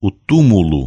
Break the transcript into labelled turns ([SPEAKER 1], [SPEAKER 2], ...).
[SPEAKER 1] o túmulo.